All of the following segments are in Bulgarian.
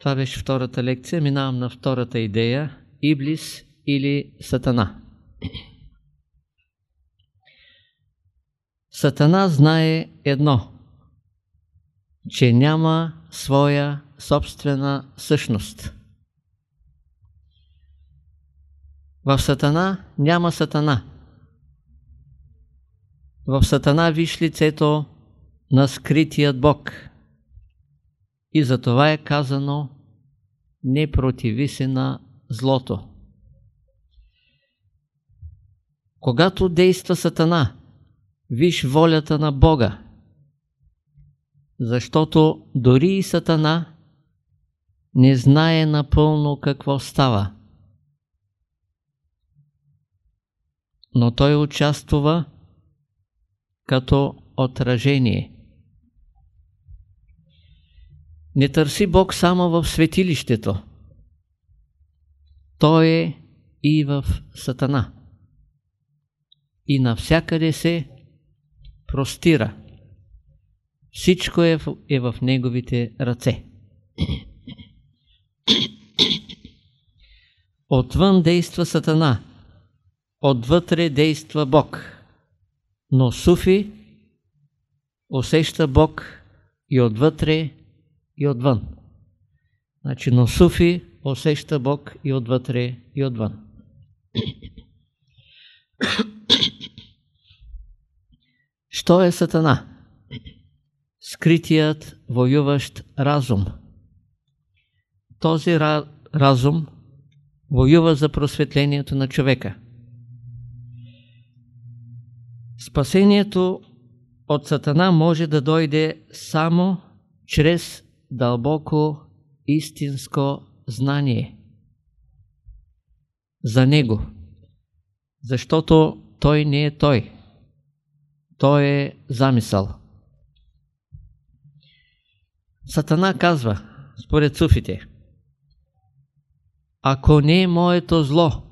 Това беше втората лекция. Минавам на втората идея. Иблис или Сатана. Сатана знае едно, че няма своя собствена същност. В Сатана няма Сатана. В Сатана виж лицето на скритият Бог. И за това е казано не противи се на злото. Когато действа Сатана, виж волята на Бога, защото дори и Сатана не знае напълно какво става. Но той участва като отражение. Не търси Бог само в светилището. Той е и в Сатана. И навсякъде се простира. Всичко е в, е в неговите ръце. Отвън действа Сатана, отвътре действа Бог. Но Суфи усеща Бог и отвътре, и отвън. Значи, но Суфи усеща Бог и отвътре, и отвън. Що е Сатана? Скритият воюващ разум. Този разум воюва за просветлението на човека. Спасението от Сатана може да дойде само чрез дълбоко истинско знание за него, защото той не е той. Той е замисъл. Сатана казва, според суфите, ако не е моето зло,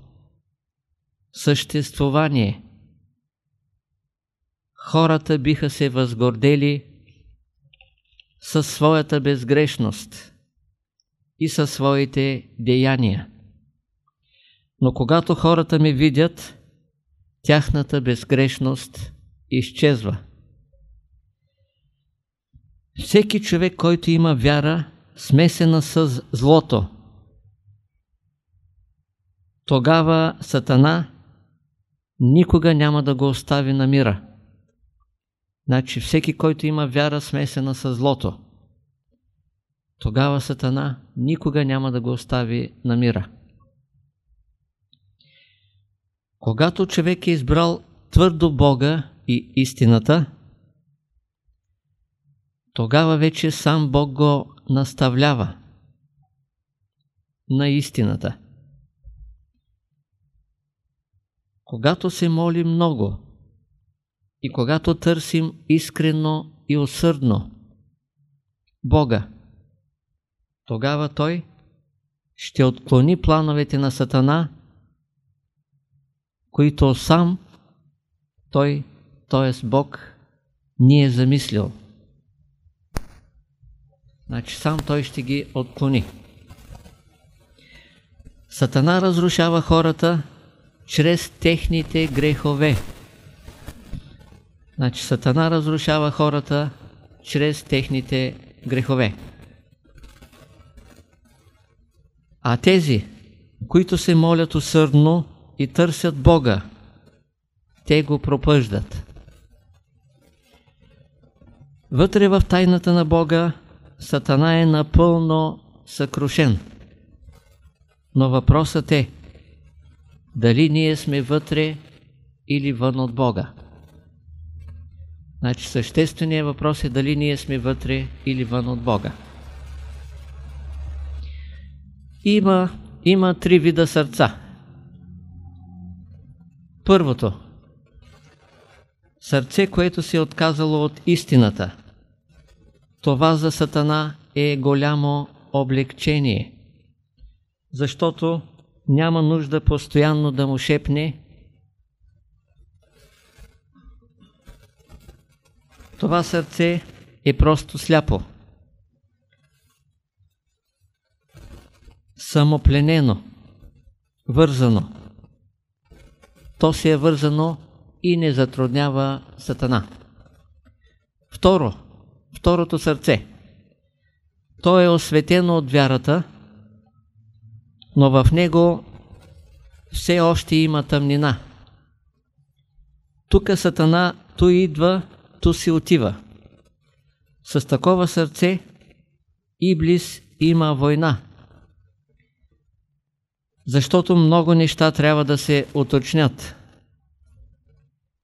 съществувание, хората биха се възгордели със своята безгрешност и със своите деяния. Но когато хората ми видят, тяхната безгрешност изчезва. Всеки човек, който има вяра, смесена с злото, тогава Сатана никога няма да го остави на мира. Значи всеки, който има вяра смесена с злото, тогава Сатана никога няма да го остави на мира. Когато човек е избрал твърдо Бога и истината, тогава вече сам Бог го наставлява на истината. Когато се моли много и когато търсим искрено и усърдно Бога, тогава Той ще отклони плановете на Сатана, които сам Той, т.е. Бог, ни е замислил. Значи сам той ще ги отклони. Сатана разрушава хората чрез техните грехове. Значи Сатана разрушава хората чрез техните грехове. А тези, които се молят усърдно и търсят Бога, те го пропъждат. Вътре в тайната на Бога Сатана е напълно съкрушен. Но въпросът е, дали ние сме вътре или вън от Бога. Значи същественият въпрос е дали ние сме вътре или вън от Бога. Има, има три вида сърца. Първото. Сърце, което се е отказало от истината – това за Сатана е голямо облегчение, защото няма нужда постоянно да му шепне Това сърце е просто сляпо. самопленено, вързано. То си е вързано и не затруднява Сатана. Второ, второто сърце. То е осветено от вярата, но в него все още има тъмнина. Тук Сатана ту идва, ту си отива. С такова сърце Иблис има война. Защото много неща трябва да се уточнят.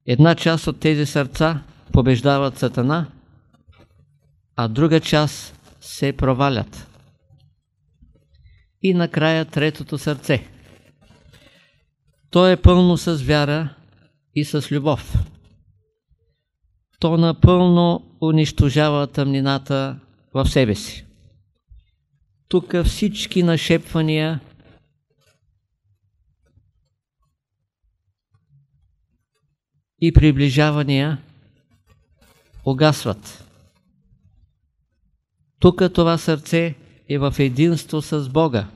Една част от тези сърца побеждават Сатана, а друга част се провалят. И накрая третото сърце. То е пълно с вяра и с любов. То напълно унищожава тъмнината в себе си. Тук всички нашепвания и приближавания огасват. Тук това сърце е в единство с Бога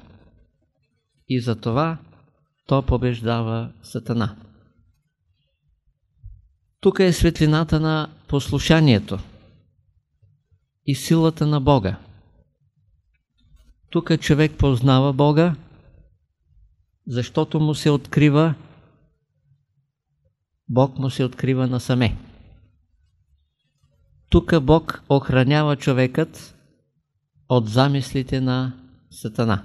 и затова то побеждава Сатана. Тук е светлината на послушанието и силата на Бога. Тук човек познава Бога, защото му се открива, Бог му се открива насаме. Тук Бог охранява човекът от замислите на Сатана.